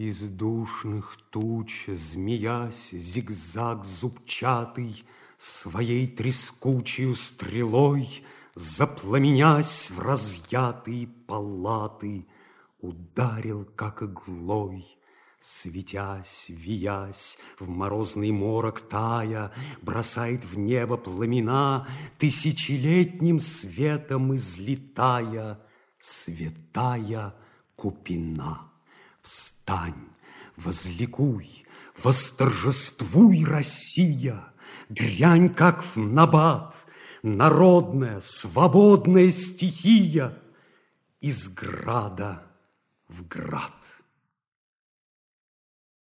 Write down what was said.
Из душных туч, змеясь, зигзаг зубчатый, Своей трескучей стрелой, Запламенясь в разъятые палаты, Ударил, как иглой, Светясь, виясь, в морозный морок тая, Бросает в небо пламена, Тысячелетним светом излетая, Святая Купина. Встань, возликуй, восторжествуй, Россия, Грянь, как в набат, народная, свободная стихия Из града в град.